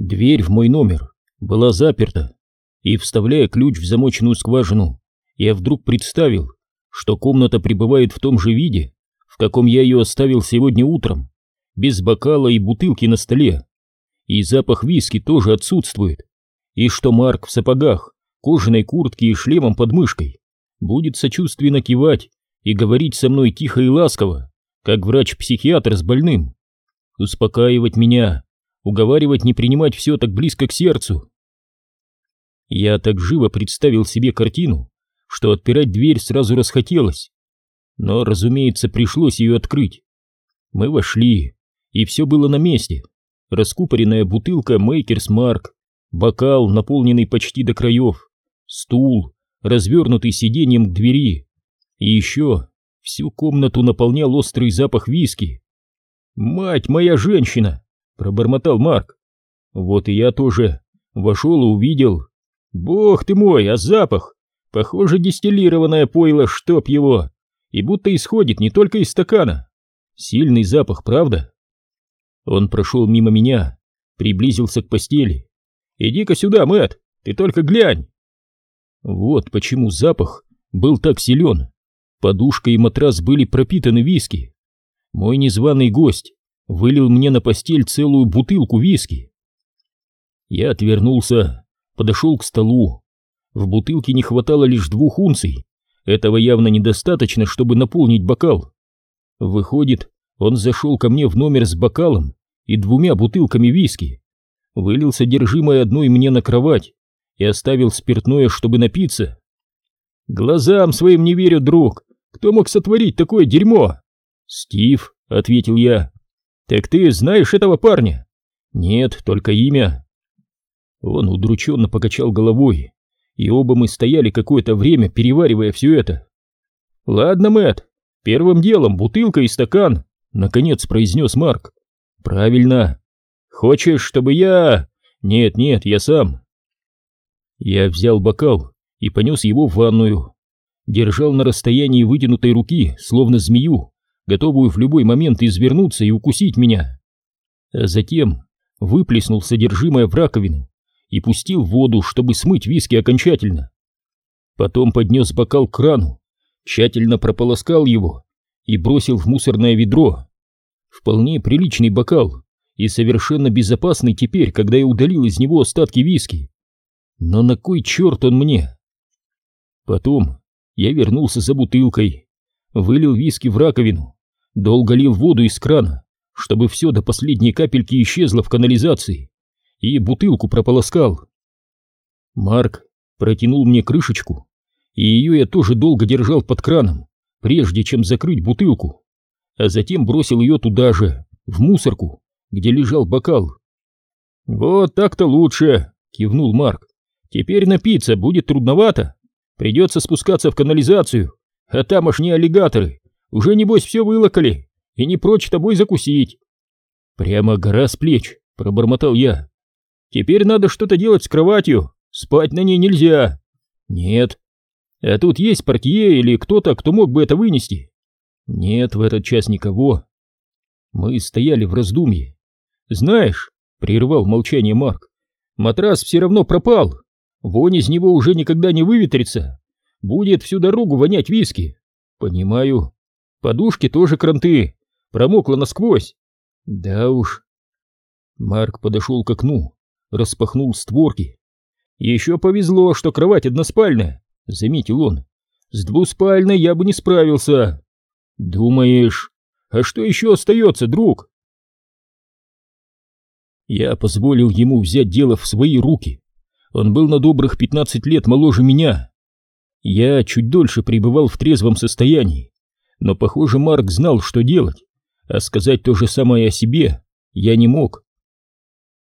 Дверь в мой номер была заперта, и, вставляя ключ в замоченную скважину, я вдруг представил, что комната пребывает в том же виде, в каком я ее оставил сегодня утром, без бокала и бутылки на столе, и запах виски тоже отсутствует, и что Марк в сапогах, кожаной куртке и шлемом под мышкой будет сочувственно кивать и говорить со мной тихо и ласково, как врач-психиатр с больным, успокаивать меня, уговаривать не принимать все так близко к сердцу. Я так живо представил себе картину, что отпирать дверь сразу расхотелось. Но, разумеется, пришлось ее открыть. Мы вошли, и все было на месте. Раскупоренная бутылка Мейкерс Марк, бокал, наполненный почти до краев, стул, развернутый сиденьем к двери. И еще всю комнату наполнял острый запах виски. «Мать моя женщина!» — пробормотал Марк. Вот и я тоже вошел и увидел. «Бог ты мой, а запах! Похоже, дистиллированное пойло, чтоб его! И будто исходит не только из стакана. Сильный запах, правда?» Он прошел мимо меня, приблизился к постели. «Иди-ка сюда, Мэтт, ты только глянь!» Вот почему запах был так силен. Подушка и матрас были пропитаны виски. Мой незваный гость вылил мне на постель целую бутылку виски. Я отвернулся, подошел к столу. В бутылке не хватало лишь двух унций. Этого явно недостаточно, чтобы наполнить бокал. Выходит, он зашел ко мне в номер с бокалом и двумя бутылками виски, вылил содержимое одной мне на кровать и оставил спиртное, чтобы напиться. Глазам своим не верю, друг. Кто мог сотворить такое дерьмо? Стив, ответил я. Так ты знаешь этого парня? Нет, только имя. Он удрученно покачал головой, и оба мы стояли какое-то время, переваривая все это. Ладно, Мэт, первым делом бутылка и стакан, наконец произнес Марк. Правильно. Хочешь, чтобы я... Нет, нет, я сам. Я взял бокал и понес его в ванную. Держал на расстоянии вытянутой руки, словно змею, готовую в любой момент извернуться и укусить меня. А затем выплеснул содержимое в раковину и пустил воду, чтобы смыть виски окончательно. Потом поднес бокал к крану, тщательно прополоскал его и бросил в мусорное ведро. Вполне приличный бокал и совершенно безопасный теперь, когда я удалил из него остатки виски. Но на кой черт он мне? Потом я вернулся за бутылкой, вылил виски в раковину, долго лил воду из крана, чтобы все до последней капельки исчезло в канализации, и бутылку прополоскал. Марк протянул мне крышечку, и ее я тоже долго держал под краном, прежде чем закрыть бутылку, а затем бросил ее туда же, в мусорку, где лежал бокал. «Вот так-то лучше», — кивнул Марк. Теперь напиться будет трудновато. Придется спускаться в канализацию, а тамошние аллигаторы уже, небось, все вылокали и не прочь тобой закусить. Прямо гора с плеч, пробормотал я. Теперь надо что-то делать с кроватью, спать на ней нельзя. Нет. А тут есть портье или кто-то, кто мог бы это вынести? Нет, в этот час никого. Мы стояли в раздумье. Знаешь, прервал молчание Марк, матрас все равно пропал. Вонь из него уже никогда не выветрится. Будет всю дорогу вонять виски. Понимаю. Подушки тоже кранты. Промокло насквозь. Да уж. Марк подошел к окну, распахнул створки. Еще повезло, что кровать односпальная, заметил он. С двуспальной я бы не справился. Думаешь, а что еще остается, друг? Я позволил ему взять дело в свои руки. Он был на добрых 15 лет моложе меня. Я чуть дольше пребывал в трезвом состоянии, но, похоже, Марк знал, что делать, а сказать то же самое о себе я не мог.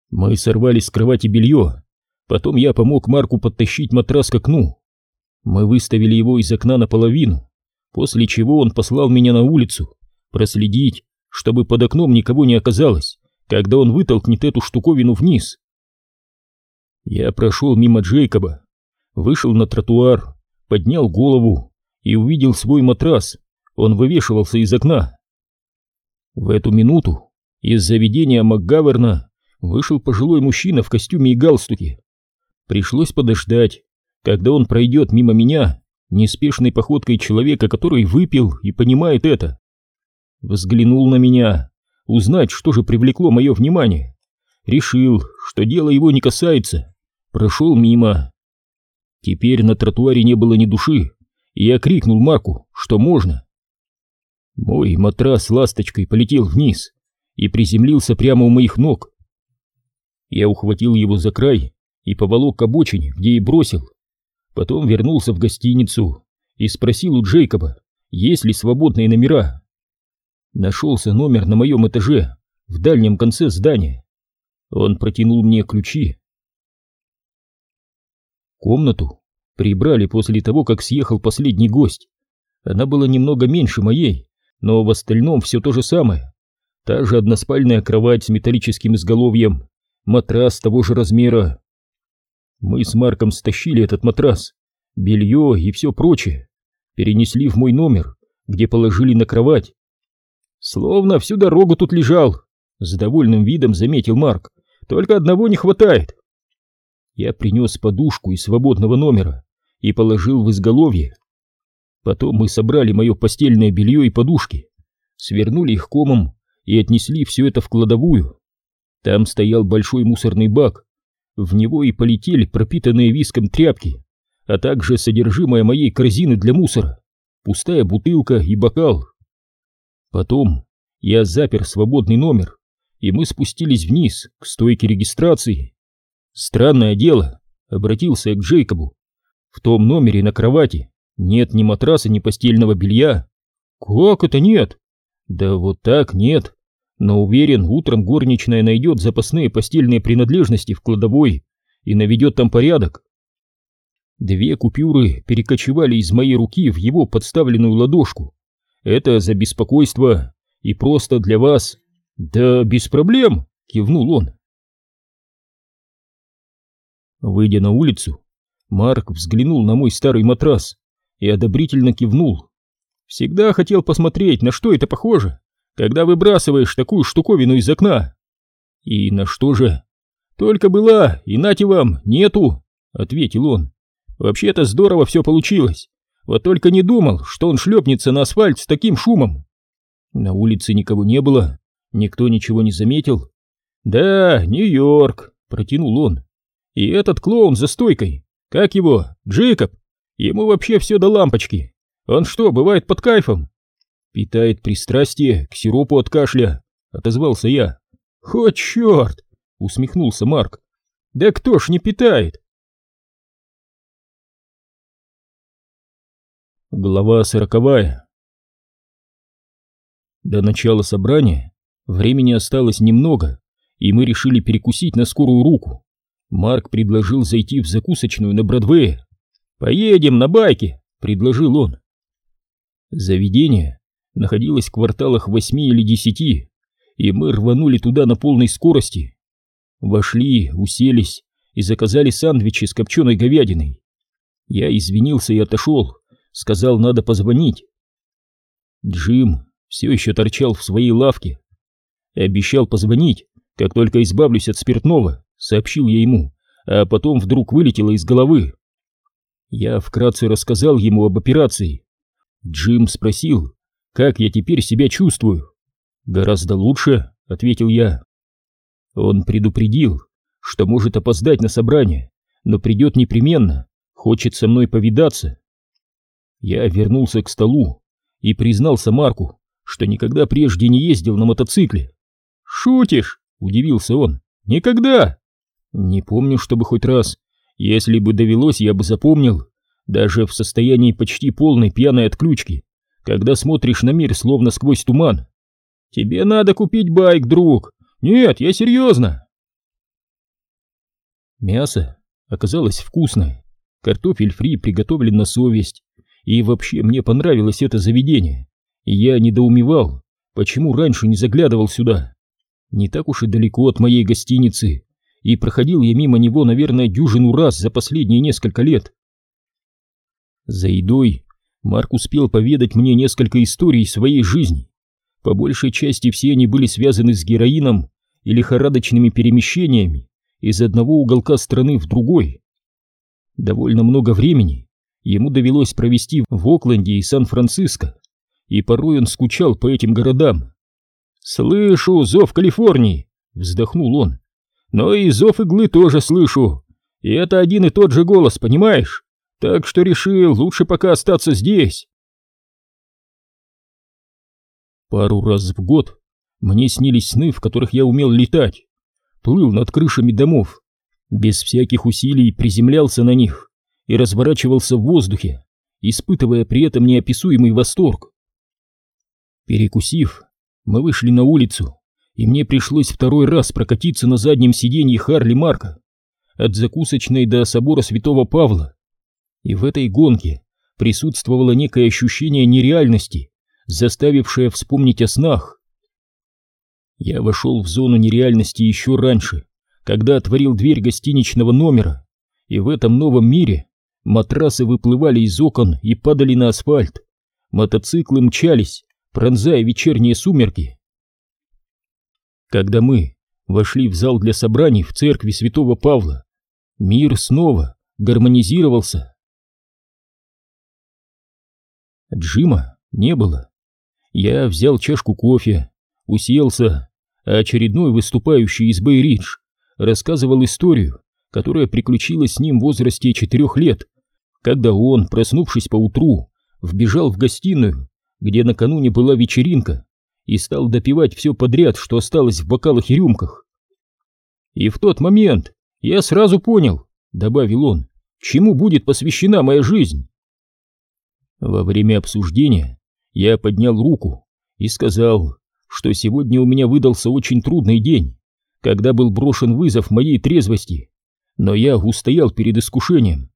Мы сорвали с кровати белье, потом я помог Марку подтащить матрас к окну. Мы выставили его из окна наполовину, после чего он послал меня на улицу проследить, чтобы под окном никого не оказалось, когда он вытолкнет эту штуковину вниз. Я прошел мимо Джейкоба, вышел на тротуар, поднял голову и увидел свой матрас. Он вывешивался из окна. В эту минуту из заведения МакГаверна вышел пожилой мужчина в костюме и галстуке. Пришлось подождать, когда он пройдет мимо меня, неспешной походкой человека, который выпил и понимает это. Взглянул на меня, узнать, что же привлекло мое внимание. Решил, что дело его не касается, прошел мимо. Теперь на тротуаре не было ни души, и я крикнул Марку, что можно. Мой матрас ласточкой полетел вниз и приземлился прямо у моих ног. Я ухватил его за край и поволок к обочине, где и бросил. Потом вернулся в гостиницу и спросил у Джейкоба, есть ли свободные номера. Нашелся номер на моем этаже, в дальнем конце здания. Он протянул мне ключи. Комнату прибрали после того, как съехал последний гость. Она была немного меньше моей, но в остальном все то же самое. Та же односпальная кровать с металлическим изголовьем, матрас того же размера. Мы с Марком стащили этот матрас, белье и все прочее, перенесли в мой номер, где положили на кровать. Словно всю дорогу тут лежал, с довольным видом заметил Марк. Только одного не хватает. Я принес подушку из свободного номера и положил в изголовье. Потом мы собрали мое постельное белье и подушки, свернули их комом и отнесли все это в кладовую. Там стоял большой мусорный бак, в него и полетели пропитанные виском тряпки, а также содержимое моей корзины для мусора, пустая бутылка и бокал. Потом я запер свободный номер, и мы спустились вниз, к стойке регистрации. Странное дело, обратился я к Джейкобу. В том номере на кровати нет ни матраса, ни постельного белья. Как это нет? Да вот так нет. Но уверен, утром горничная найдет запасные постельные принадлежности в кладовой и наведет там порядок. Две купюры перекочевали из моей руки в его подставленную ладошку. Это за беспокойство и просто для вас. Да без проблем, кивнул он. Выйдя на улицу, Марк взглянул на мой старый матрас и одобрительно кивнул. Всегда хотел посмотреть, на что это похоже когда выбрасываешь такую штуковину из окна. И на что же? Только была, и нате вам, нету, ответил он. Вообще-то здорово все получилось. Вот только не думал, что он шлепнется на асфальт с таким шумом. На улице никого не было, никто ничего не заметил. Да, Нью-Йорк, протянул он. И этот клоун за стойкой, как его, Джейкоб, ему вообще все до лампочки. Он что, бывает под кайфом? «Питает пристрастие к сиропу от кашля», — отозвался я. «О, черт!» — усмехнулся Марк. «Да кто ж не питает?» Глава сороковая До начала собрания времени осталось немного, и мы решили перекусить на скорую руку. Марк предложил зайти в закусочную на Бродвее. «Поедем на байке», — предложил он. Заведение находилась в кварталах восьми или десяти, и мы рванули туда на полной скорости. Вошли, уселись и заказали сандвичи с копченой говядиной. Я извинился и отошел, сказал, надо позвонить. Джим все еще торчал в своей лавке. Обещал позвонить, как только избавлюсь от спиртного, сообщил я ему, а потом вдруг вылетело из головы. Я вкратце рассказал ему об операции. Джим спросил, как я теперь себя чувствую? Гораздо лучше, ответил я. Он предупредил, что может опоздать на собрание, но придет непременно, хочет со мной повидаться. Я вернулся к столу и признался Марку, что никогда прежде не ездил на мотоцикле. «Шутишь?» — удивился он. «Никогда!» «Не помню, чтобы хоть раз. Если бы довелось, я бы запомнил. Даже в состоянии почти полной пьяной отключки когда смотришь на мир словно сквозь туман. Тебе надо купить байк, друг. Нет, я серьезно. Мясо оказалось вкусное. Картофель фри приготовлен на совесть. И вообще мне понравилось это заведение. И я недоумевал, почему раньше не заглядывал сюда. Не так уж и далеко от моей гостиницы. И проходил я мимо него, наверное, дюжину раз за последние несколько лет. За едой Марк успел поведать мне несколько историй своей жизни. По большей части все они были связаны с героином и лихорадочными перемещениями из одного уголка страны в другой. Довольно много времени ему довелось провести в Окленде и Сан-Франциско, и порой он скучал по этим городам. «Слышу зов Калифорнии!» — вздохнул он. «Но и зов иглы тоже слышу, и это один и тот же голос, понимаешь? Так что решил, лучше пока остаться здесь». Пару раз в год мне снились сны, в которых я умел летать, плыл над крышами домов, без всяких усилий приземлялся на них и разворачивался в воздухе, испытывая при этом неописуемый восторг. Перекусив, мы вышли на улицу, и мне пришлось второй раз прокатиться на заднем сиденье Харли Марка от закусочной до собора Святого Павла. И в этой гонке присутствовало некое ощущение нереальности, заставившее вспомнить о снах. Я вошел в зону нереальности еще раньше, когда отворил дверь гостиничного номера, и в этом новом мире матрасы выплывали из окон и падали на асфальт, мотоциклы мчались, пронзая вечерние сумерки. Когда мы вошли в зал для собраний в церкви святого Павла, мир снова гармонизировался. Джима не было. Я взял чашку кофе, уселся, а очередной выступающий из Бейридж рассказывал историю, которая приключилась с ним в возрасте четырех лет, когда он, проснувшись поутру, вбежал в гостиную, где накануне была вечеринка, и стал допивать все подряд, что осталось в бокалах и рюмках. «И в тот момент я сразу понял», — добавил он, — «чему будет посвящена моя жизнь». Во время обсуждения я поднял руку и сказал, что сегодня у меня выдался очень трудный день, когда был брошен вызов моей трезвости, но я устоял перед искушением.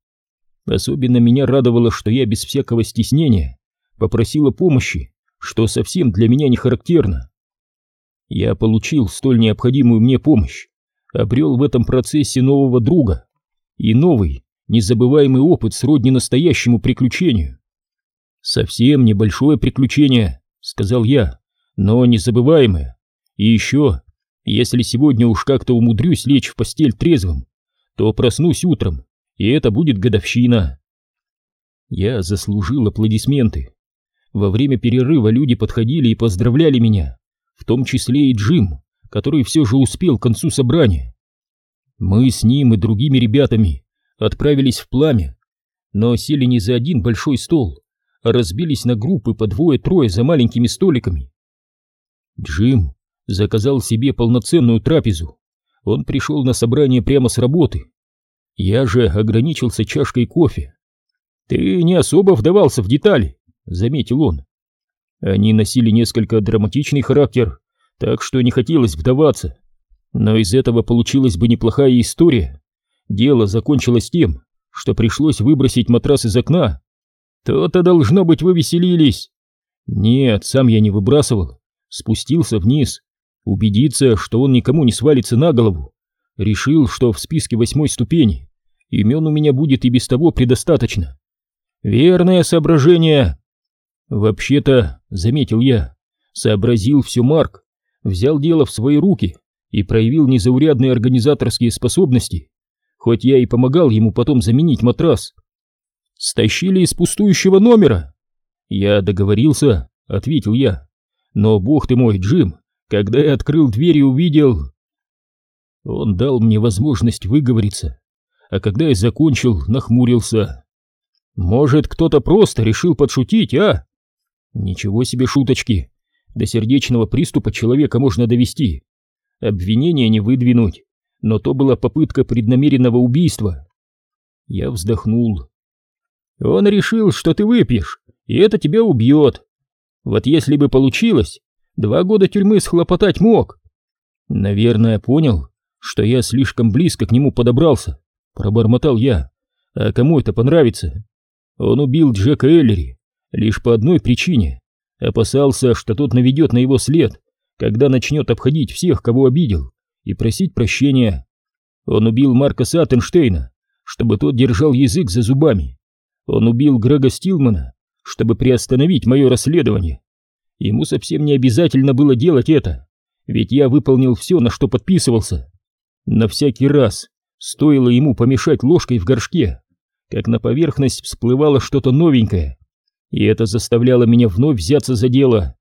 Особенно меня радовало, что я без всякого стеснения попросила помощи, что совсем для меня не характерно. Я получил столь необходимую мне помощь, обрел в этом процессе нового друга и новый, незабываемый опыт сродни настоящему приключению. «Совсем небольшое приключение», — сказал я, — «но незабываемое. И еще, если сегодня уж как-то умудрюсь лечь в постель трезвым, то проснусь утром, и это будет годовщина». Я заслужил аплодисменты. Во время перерыва люди подходили и поздравляли меня, в том числе и Джим, который все же успел к концу собрания. Мы с ним и другими ребятами отправились в пламя, но сели не за один большой стол, а разбились на группы по двое-трое за маленькими столиками. Джим заказал себе полноценную трапезу. Он пришел на собрание прямо с работы. Я же ограничился чашкой кофе. Ты не особо вдавался в детали, — заметил он. Они носили несколько драматичный характер, так что не хотелось вдаваться. Но из этого получилась бы неплохая история. Дело закончилось тем, что пришлось выбросить матрас из окна. То-то, должно быть, вы веселились. Нет, сам я не выбрасывал. Спустился вниз, убедиться, что он никому не свалится на голову. Решил, что в списке восьмой ступени имен у меня будет и без того предостаточно. Верное соображение. «Вообще-то», — заметил я, — сообразил все Марк, взял дело в свои руки и проявил незаурядные организаторские способности, хоть я и помогал ему потом заменить матрас. «Стащили из пустующего номера!» «Я договорился», — ответил я. «Но, бог ты мой, Джим, когда я открыл дверь и увидел...» Он дал мне возможность выговориться, а когда я закончил, нахмурился. «Может, кто-то просто решил подшутить, а?» Ничего себе шуточки. До сердечного приступа человека можно довести. Обвинения не выдвинуть, но то была попытка преднамеренного убийства. Я вздохнул. Он решил, что ты выпьешь, и это тебя убьет. Вот если бы получилось, два года тюрьмы схлопотать мог. Наверное, понял, что я слишком близко к нему подобрался, пробормотал я. А кому это понравится? Он убил Джека Эллери, Лишь по одной причине. Опасался, что тот наведет на его след, когда начнет обходить всех, кого обидел, и просить прощения. Он убил Марка Саттенштейна, чтобы тот держал язык за зубами. Он убил Грега Стилмана, чтобы приостановить мое расследование. Ему совсем не обязательно было делать это, ведь я выполнил все, на что подписывался. На всякий раз стоило ему помешать ложкой в горшке, как на поверхность всплывало что-то новенькое, и это заставляло меня вновь взяться за дело.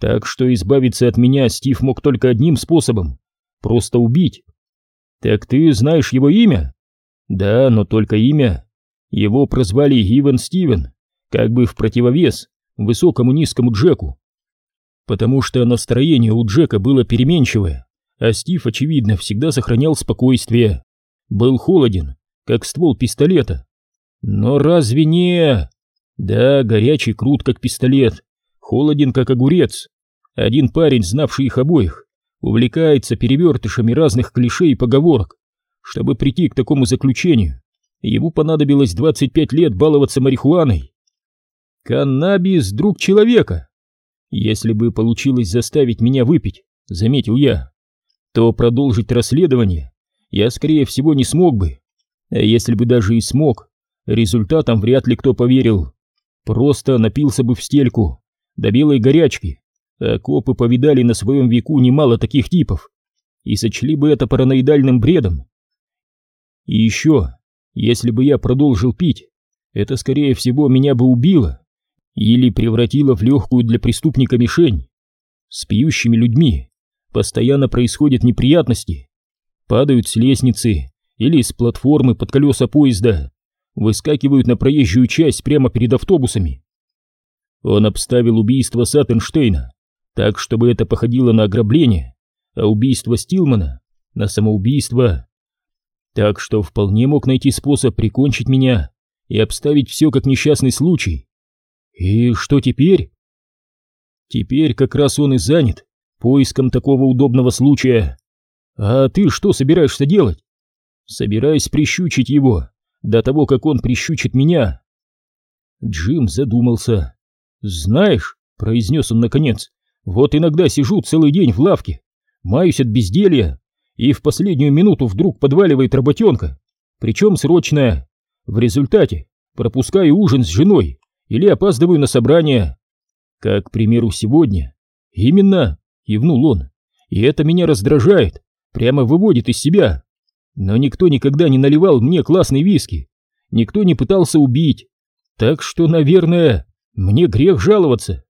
Так что избавиться от меня Стив мог только одним способом — просто убить. «Так ты знаешь его имя?» «Да, но только имя. Его прозвали Иван Стивен, как бы в противовес высокому низкому Джеку. Потому что настроение у Джека было переменчивое, а Стив, очевидно, всегда сохранял спокойствие. Был холоден, как ствол пистолета. Но разве не... Да, горячий, крут, как пистолет, холоден, как огурец. Один парень, знавший их обоих, увлекается перевертышами разных клише и поговорок. Чтобы прийти к такому заключению, ему понадобилось 25 лет баловаться марихуаной. Каннабис — друг человека. Если бы получилось заставить меня выпить, заметил я, то продолжить расследование я, скорее всего, не смог бы. А если бы даже и смог, результатам вряд ли кто поверил. Просто напился бы в стельку, до белой горячки, а копы повидали на своем веку немало таких типов и сочли бы это параноидальным бредом. И еще, если бы я продолжил пить, это, скорее всего, меня бы убило или превратило в легкую для преступника мишень. С пьющими людьми постоянно происходят неприятности. Падают с лестницы или с платформы под колеса поезда, выскакивают на проезжую часть прямо перед автобусами. Он обставил убийство Саттенштейна так, чтобы это походило на ограбление, а убийство Стилмана на самоубийство. Так что вполне мог найти способ прикончить меня и обставить все как несчастный случай. И что теперь? Теперь как раз он и занят поиском такого удобного случая. А ты что собираешься делать? Собираюсь прищучить его до того, как он прищучит меня. Джим задумался. Знаешь, произнес он наконец, вот иногда сижу целый день в лавке, маюсь от безделья, и в последнюю минуту вдруг подваливает работенка, причем срочная. В результате пропускаю ужин с женой или опаздываю на собрание. Как, к примеру, сегодня. Именно, кивнул он. И это меня раздражает, прямо выводит из себя. Но никто никогда не наливал мне классный виски. Никто не пытался убить. Так что, наверное, мне грех жаловаться.